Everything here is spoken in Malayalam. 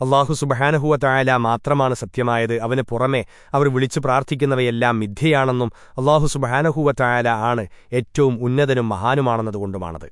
അള്ളാഹു സുബഹാനഹുവ മാത്രമാണ് സത്യമായത്. അവന് പുറമെ അവർ വിളിച്ചു പ്രാർത്ഥിക്കുന്നവയെല്ലാം മിഥ്യയാണെന്നും അള്ളാഹു സുബഹാനഹുവ ആണ് ഏറ്റവും ഉന്നതനും മഹാനുമാണെന്നതുകൊണ്ടുമാണത്.